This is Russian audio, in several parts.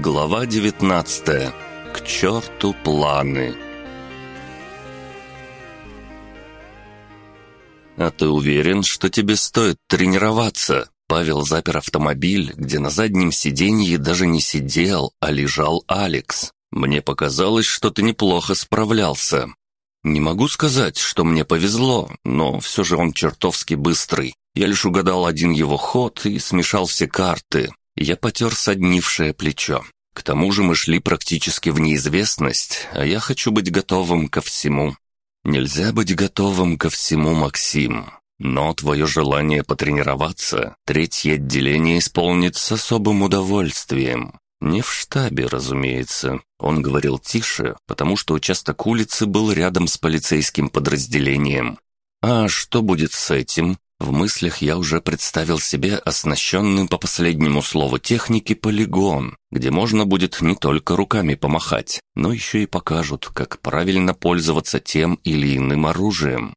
Глава 19. К черту планы. «А ты уверен, что тебе стоит тренироваться?» Павел запер автомобиль, где на заднем сиденье даже не сидел, а лежал Алекс. «Мне показалось, что ты неплохо справлялся. Не могу сказать, что мне повезло, но все же он чертовски быстрый. Я лишь угадал один его ход и смешал все карты. Я потер соднившее плечо. К тому же мы шли практически в неизвестность, а я хочу быть готовым ко всему. Нельзя быть готовым ко всему, Максим. Но твое желание потренироваться третье отделение исполнит с особым удовольствием. Не в штабе, разумеется. Он говорил тише, потому что участок улицы был рядом с полицейским подразделением. А что будет с этим? В мыслях я уже представил себе оснащенный по последнему слову техники полигон, где можно будет не только руками помахать, но еще и покажут, как правильно пользоваться тем или иным оружием.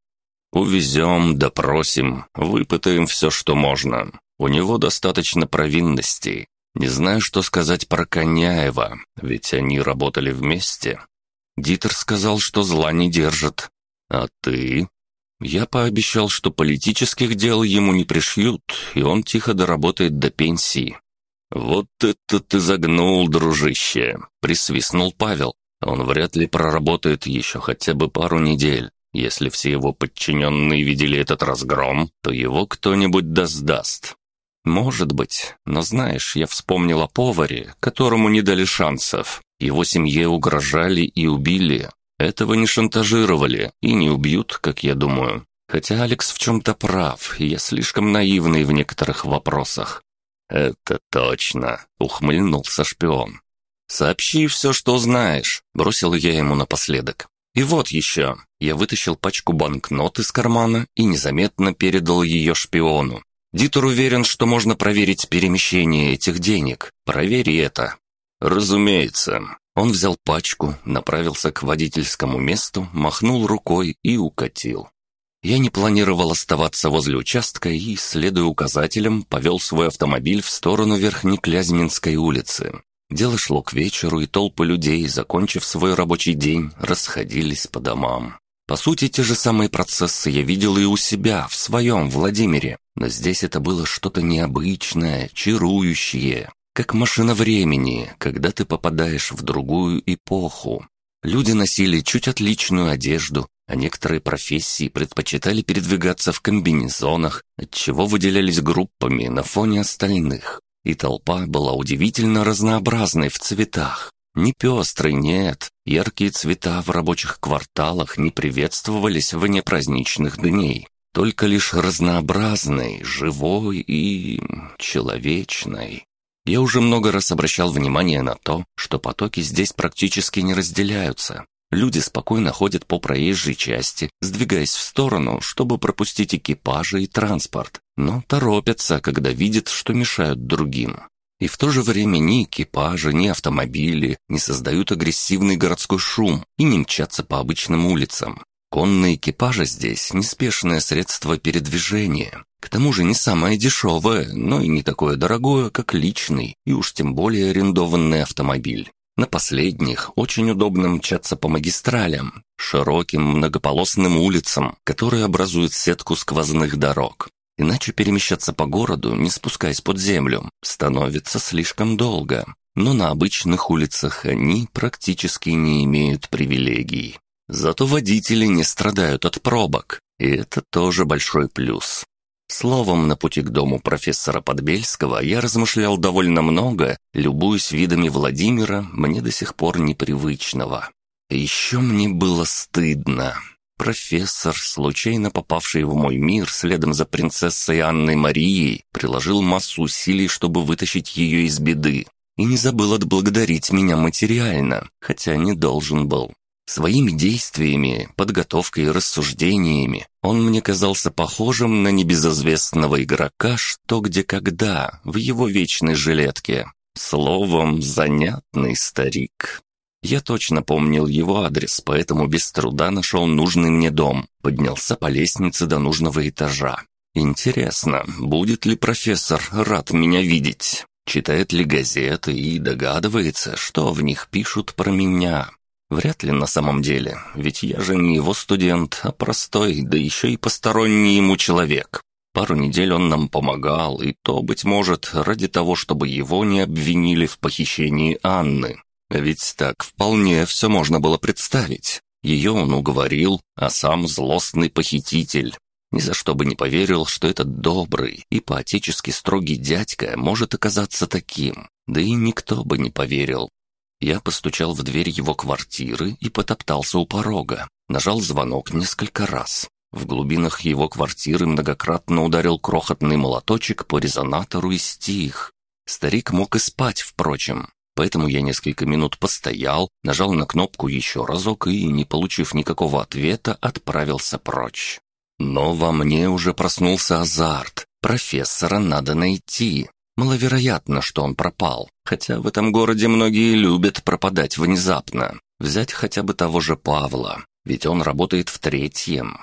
Увезем, допросим, выпытаем все, что можно. У него достаточно провинностей. Не знаю, что сказать про Коняева, ведь они работали вместе. Дитер сказал, что зла не держит. А ты? Я пообещал, что политических дел ему не пришьют, и он тихо доработает до пенсии. «Вот это ты загнул, дружище!» — присвистнул Павел. «Он вряд ли проработает еще хотя бы пару недель. Если все его подчиненные видели этот разгром, то его кто-нибудь даст-даст». «Может быть, но знаешь, я вспомнил о поваре, которому не дали шансов. Его семье угрожали и убили, этого не шантажировали и не убьют, как я думаю. Хотя Алекс в чем-то прав, я слишком наивный в некоторых вопросах. «Это точно», — ухмыльнулся шпион. «Сообщи все, что знаешь», — бросил я ему напоследок. «И вот еще». Я вытащил пачку банкнот из кармана и незаметно передал ее шпиону. Дитер уверен, что можно проверить перемещение этих денег. Провери это. Разумеется. Он взял пачку, направился к водительскому месту, махнул рукой и укатил. Я не планировал оставаться возле участка и, следуя указателям, повел свой автомобиль в сторону Верхнеклязьминской улицы. Дело шло к вечеру, и толпы людей, закончив свой рабочий день, расходились по домам. По сути, те же самые процессы я видел и у себя, в своем Владимире, но здесь это было что-то необычное, чарующее, как машина времени, когда ты попадаешь в другую эпоху. Люди носили чуть отличную одежду, а некоторые профессии предпочитали передвигаться в комбинезонах, отчего выделялись группами на фоне остальных. И толпа была удивительно разнообразной в цветах. Не пестрый, нет. Яркие цвета в рабочих кварталах не приветствовались вне праздничных дней. Только лишь разнообразной, живой и человечной. Я уже много раз обращал внимание на то, что потоки здесь практически не разделяются. Люди спокойно ходят по проезжей части, сдвигаясь в сторону, чтобы пропустить экипажи и транспорт, но торопятся, когда видят, что мешают другим. И в то же время ни экипажи, ни автомобили не создают агрессивный городской шум и не мчатся по обычным улицам. Конные экипажи здесь – неспешное средство передвижения, к тому же не самое дешевое, но и не такое дорогое, как личный, и уж тем более арендованный автомобиль. На последних очень удобно мчаться по магистралям, широким многополосным улицам, которые образуют сетку сквозных дорог. Иначе перемещаться по городу, не спускаясь под землю, становится слишком долго. Но на обычных улицах они практически не имеют привилегий. Зато водители не страдают от пробок, и это тоже большой плюс. Словом, на пути к дому профессора Подбельского я размышлял довольно много, любуясь видами Владимира, мне до сих пор непривычного. Еще мне было стыдно. Профессор, случайно попавший в мой мир следом за принцессой Анной Марией, приложил массу усилий, чтобы вытащить ее из беды. И не забыл отблагодарить меня материально, хотя не должен был. Своими действиями, подготовкой и рассуждениями он мне казался похожим на небезызвестного игрока «Что, где, когда» в его вечной жилетке. Словом, занятный старик. Я точно помнил его адрес, поэтому без труда нашел нужный мне дом, поднялся по лестнице до нужного этажа. Интересно, будет ли профессор рад меня видеть? читает ли газеты и догадывается, что в них пишут про меня. Вряд ли на самом деле, ведь я же не его студент, а простой, да еще и посторонний ему человек. Пару недель он нам помогал, и то, быть может, ради того, чтобы его не обвинили в похищении Анны. Ведь так вполне все можно было представить. Ее он уговорил, а сам злостный похититель. Ни за что бы не поверил, что этот добрый и поотечески строгий дядька может оказаться таким. Да и никто бы не поверил. Я постучал в дверь его квартиры и потоптался у порога. Нажал звонок несколько раз. В глубинах его квартиры многократно ударил крохотный молоточек по резонатору и стих. Старик мог и спать, впрочем. Поэтому я несколько минут постоял, нажал на кнопку еще разок и, не получив никакого ответа, отправился прочь. Но во мне уже проснулся азарт. Профессора надо найти. Маловероятно, что он пропал, хотя в этом городе многие любят пропадать внезапно. Взять хотя бы того же Павла, ведь он работает в третьем.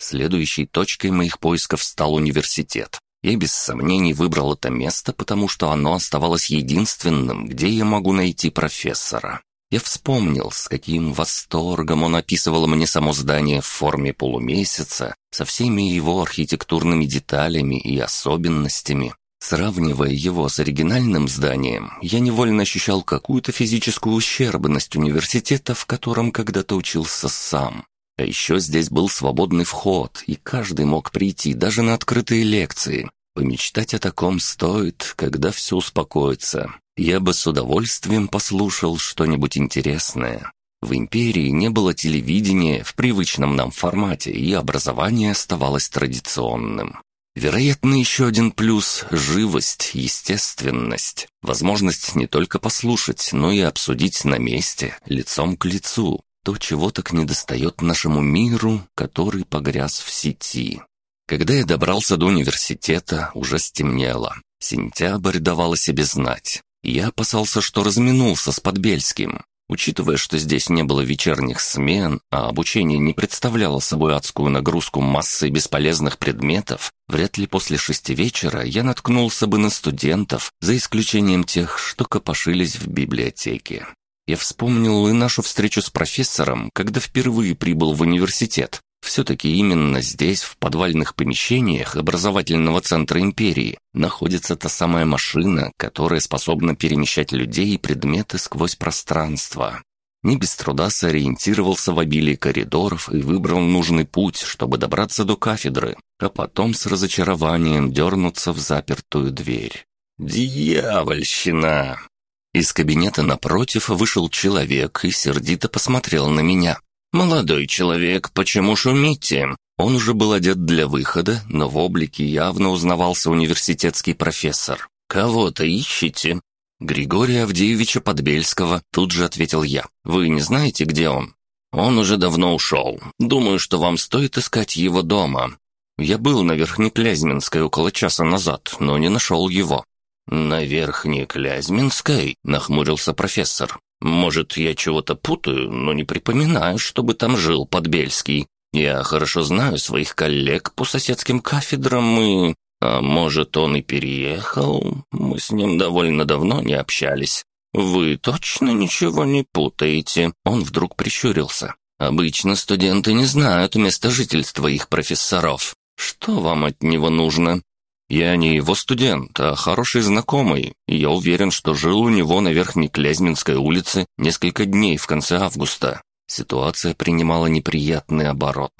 Следующей точкой моих поисков стал университет. Я без сомнений выбрал это место, потому что оно оставалось единственным, где я могу найти профессора. Я вспомнил, с каким восторгом он описывал мне само здание в форме полумесяца, со всеми его архитектурными деталями и особенностями, Сравнивая его с оригинальным зданием, я невольно ощущал какую-то физическую ущербность университета, в котором когда-то учился сам. А еще здесь был свободный вход, и каждый мог прийти даже на открытые лекции. Помечтать о таком стоит, когда все успокоится. Я бы с удовольствием послушал что-нибудь интересное. В империи не было телевидения в привычном нам формате, и образование оставалось традиционным. Вероятно, еще один плюс – живость, естественность. Возможность не только послушать, но и обсудить на месте, лицом к лицу. То, чего так недостает нашему миру, который погряз в сети. Когда я добрался до университета, уже стемнело. Сентябрь давал о себе знать. Я опасался, что разминулся с Подбельским. Учитывая, что здесь не было вечерних смен, а обучение не представляло собой адскую нагрузку массы бесполезных предметов, вряд ли после шести вечера я наткнулся бы на студентов, за исключением тех, что копошились в библиотеке. Я вспомнил и нашу встречу с профессором, когда впервые прибыл в университет. Все-таки именно здесь, в подвальных помещениях образовательного центра империи, находится та самая машина, которая способна перемещать людей и предметы сквозь пространство. Не без труда сориентировался в обилии коридоров и выбрал нужный путь, чтобы добраться до кафедры, а потом с разочарованием дернуться в запертую дверь. «Дьявольщина!» Из кабинета напротив вышел человек и сердито посмотрел на меня. «Молодой человек, почему шумите?» Он уже был одет для выхода, но в облике явно узнавался университетский профессор. «Кого-то ищете?» «Григория Авдеевича Подбельского», тут же ответил я. «Вы не знаете, где он?» «Он уже давно ушел. Думаю, что вам стоит искать его дома». «Я был на Верхнеклязьминской около часа назад, но не нашел его». «На Верхнеклязьминской?» — нахмурился профессор. Может, я чего-то путаю, но не припоминаю, чтобы там жил Подбельский. Я хорошо знаю своих коллег по соседским кафедрам и... А может, он и переехал? Мы с ним довольно давно не общались. Вы точно ничего не путаете?» Он вдруг прищурился. «Обычно студенты не знают место жительства их профессоров. Что вам от него нужно?» Я не его студент, а хороший знакомый, и я уверен, что жил у него на Верхней Клязьминской улице несколько дней в конце августа. Ситуация принимала неприятный оборот.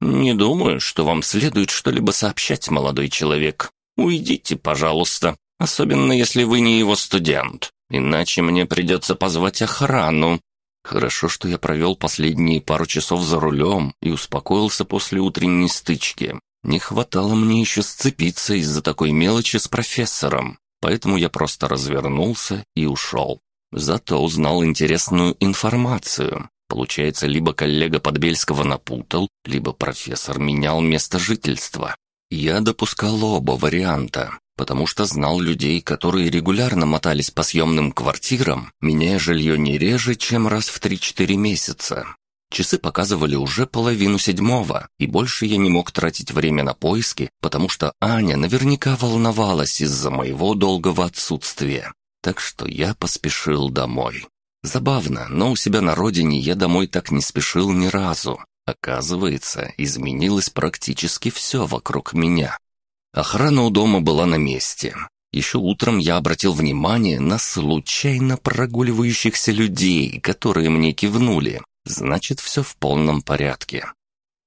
«Не думаю, что вам следует что-либо сообщать, молодой человек. Уйдите, пожалуйста, особенно если вы не его студент, иначе мне придется позвать охрану». Хорошо, что я провел последние пару часов за рулем и успокоился после утренней стычки. Не хватало мне еще сцепиться из-за такой мелочи с профессором, поэтому я просто развернулся и ушел. Зато узнал интересную информацию. Получается, либо коллега Подбельского напутал, либо профессор менял место жительства. Я допускал оба варианта, потому что знал людей, которые регулярно мотались по съемным квартирам, меняя жилье не реже, чем раз в 3-4 месяца. Часы показывали уже половину седьмого, и больше я не мог тратить время на поиски, потому что Аня наверняка волновалась из-за моего долгого отсутствия. Так что я поспешил домой. Забавно, но у себя на родине я домой так не спешил ни разу. Оказывается, изменилось практически все вокруг меня. Охрана у дома была на месте. Еще утром я обратил внимание на случайно прогуливающихся людей, которые мне кивнули. Значит, все в полном порядке.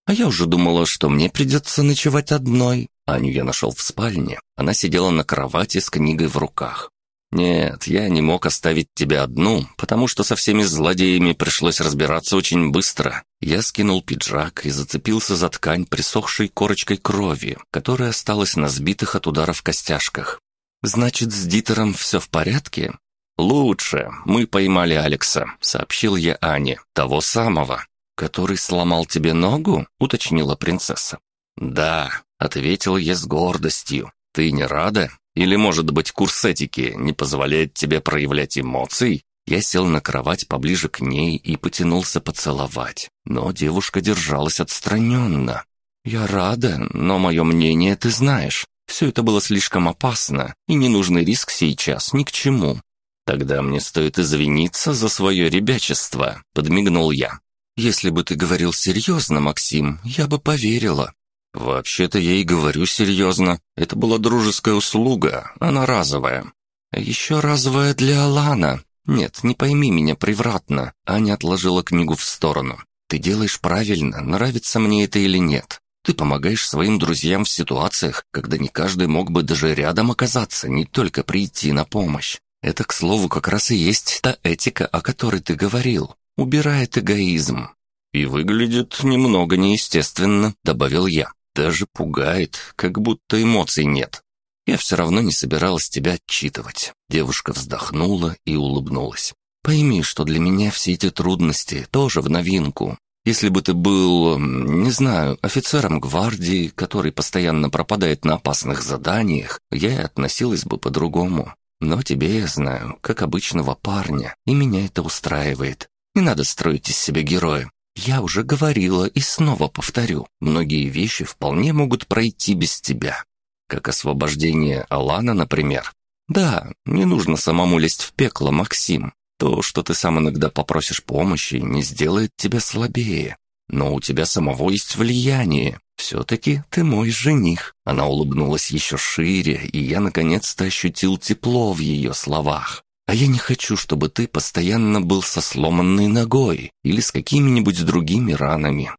А я уже думала, что мне придется ночевать одной. Аню я нашел в спальне. Она сидела на кровати с книгой в руках. «Нет, я не мог оставить тебя одну, потому что со всеми злодеями пришлось разбираться очень быстро». Я скинул пиджак и зацепился за ткань присохшей корочкой крови, которая осталась на сбитых от ударов костяшках. «Значит, с Дитером все в порядке?» «Лучше. Мы поймали Алекса», — сообщил я Ане. «Того самого». «Который сломал тебе ногу?» — уточнила принцесса. «Да», — ответил я с гордостью. «Ты не рада?» Или, может быть, курс этики не позволяет тебе проявлять эмоций? Я сел на кровать поближе к ней и потянулся поцеловать. Но девушка держалась отстраненно. «Я рада, но мое мнение ты знаешь. Все это было слишком опасно, и ненужный риск сейчас ни к чему. Тогда мне стоит извиниться за свое ребячество», — подмигнул я. «Если бы ты говорил серьезно, Максим, я бы поверила. «Вообще-то я и говорю серьезно. Это была дружеская услуга, она разовая». «Еще разовая для Алана. Нет, не пойми меня превратно». Аня отложила книгу в сторону. «Ты делаешь правильно, нравится мне это или нет. Ты помогаешь своим друзьям в ситуациях, когда не каждый мог бы даже рядом оказаться, не только прийти на помощь. Это, к слову, как раз и есть та этика, о которой ты говорил. Убирает эгоизм. «И выглядит немного неестественно», — добавил я. Даже пугает, как будто эмоций нет. Я все равно не собиралась тебя отчитывать. Девушка вздохнула и улыбнулась. Пойми, что для меня все эти трудности тоже в новинку. Если бы ты был, не знаю, офицером гвардии, который постоянно пропадает на опасных заданиях, я и относилась бы по-другому. Но тебе я знаю, как обычного парня, и меня это устраивает. Не надо строить из себя героя. Я уже говорила и снова повторю, многие вещи вполне могут пройти без тебя. Как освобождение Алана, например. Да, не нужно самому лезть в пекло, Максим. То, что ты сам иногда попросишь помощи, не сделает тебя слабее. Но у тебя самого есть влияние. Все-таки ты мой жених». Она улыбнулась еще шире, и я наконец-то ощутил тепло в ее словах. А я не хочу, чтобы ты постоянно был со сломанной ногой или с какими-нибудь другими ранами.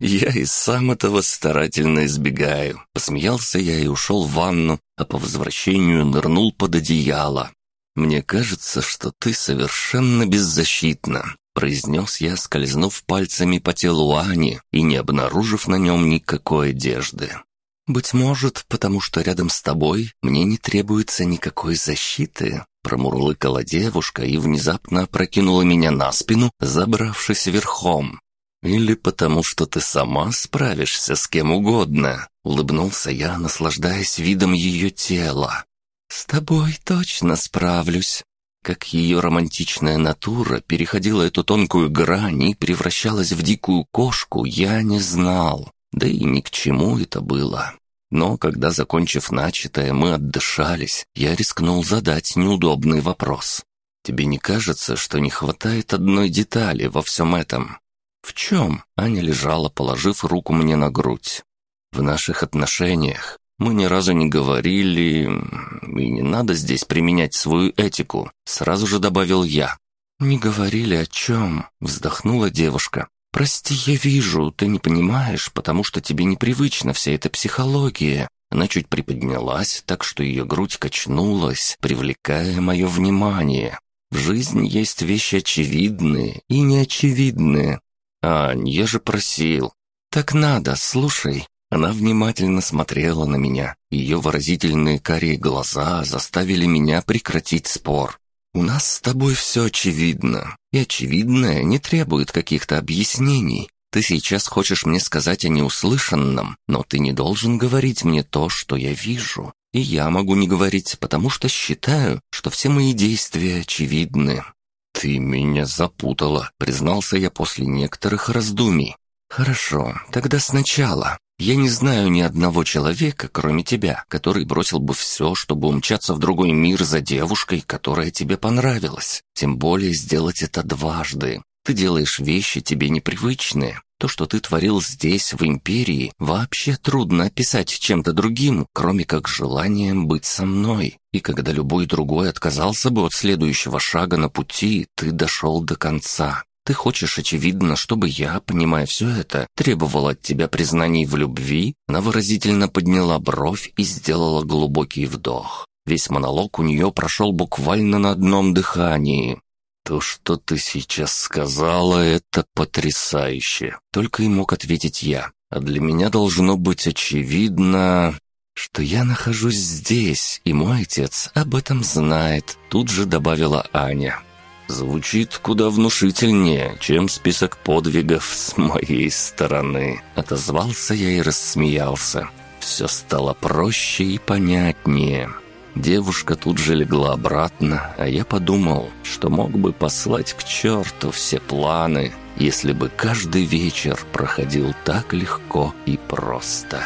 Я и сам этого старательно избегаю. Посмеялся я и ушел в ванну, а по возвращению нырнул под одеяло. Мне кажется, что ты совершенно беззащитна, произнес я, скользнув пальцами по телу Ани и не обнаружив на нем никакой одежды. «Быть может, потому что рядом с тобой мне не требуется никакой защиты», Промурлыкала девушка и внезапно опрокинула меня на спину, забравшись верхом. «Или потому что ты сама справишься с кем угодно», — улыбнулся я, наслаждаясь видом ее тела. «С тобой точно справлюсь». Как ее романтичная натура переходила эту тонкую грань и превращалась в дикую кошку, я не знал. Да и ни к чему это было. Но когда, закончив начатое, мы отдышались, я рискнул задать неудобный вопрос. «Тебе не кажется, что не хватает одной детали во всем этом?» «В чем?» — Аня лежала, положив руку мне на грудь. «В наших отношениях. Мы ни разу не говорили, и не надо здесь применять свою этику», — сразу же добавил я. «Не говорили о чем?» — вздохнула девушка. «Прости, я вижу, ты не понимаешь, потому что тебе непривычна вся эта психология». Она чуть приподнялась, так что ее грудь качнулась, привлекая мое внимание. В жизни есть вещи очевидные и неочевидные. «Ань, я же просил». «Так надо, слушай». Она внимательно смотрела на меня. Ее выразительные карие глаза заставили меня прекратить спор. «У нас с тобой все очевидно, и очевидное не требует каких-то объяснений. Ты сейчас хочешь мне сказать о неуслышанном, но ты не должен говорить мне то, что я вижу. И я могу не говорить, потому что считаю, что все мои действия очевидны». «Ты «Ты меня запутала», — признался я после некоторых раздумий. «Хорошо, тогда сначала. Я не знаю ни одного человека, кроме тебя, который бросил бы все, чтобы умчаться в другой мир за девушкой, которая тебе понравилась. Тем более сделать это дважды. Ты делаешь вещи тебе непривычные. То, что ты творил здесь, в Империи, вообще трудно описать чем-то другим, кроме как желанием быть со мной. И когда любой другой отказался бы от следующего шага на пути, ты дошел до конца. Ты хочешь, очевидно, чтобы я, понимая все это, требовал от тебя признаний в любви?» Она выразительно подняла бровь и сделала глубокий вдох. Весь монолог у нее прошел буквально на одном дыхании. «То, что ты сейчас сказала, это потрясающе!» Только и мог ответить я. «А для меня должно быть очевидно, что я нахожусь здесь, и мой отец об этом знает», тут же добавила Аня. Звучит куда внушительнее, чем список подвигов с моей стороны. Отозвался я и рассмеялся. Все стало проще и понятнее. Девушка тут же легла обратно, а я подумал, что мог бы послать к черту все планы, если бы каждый вечер проходил так легко и просто.